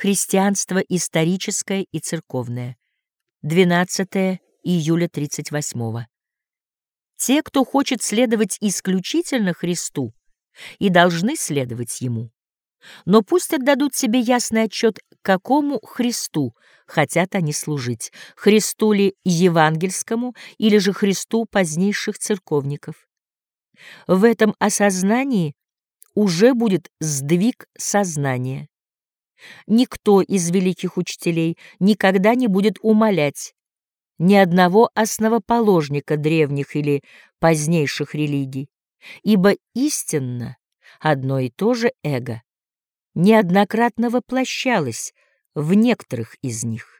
Христианство историческое и церковное. 12 июля 38 -го. Те, кто хочет следовать исключительно Христу, и должны следовать Ему. Но пусть отдадут себе ясный отчет, какому Христу хотят они служить, Христу ли евангельскому или же Христу позднейших церковников. В этом осознании уже будет сдвиг сознания. Никто из великих учителей никогда не будет умолять ни одного основоположника древних или позднейших религий, ибо истинно одно и то же эго неоднократно воплощалось в некоторых из них.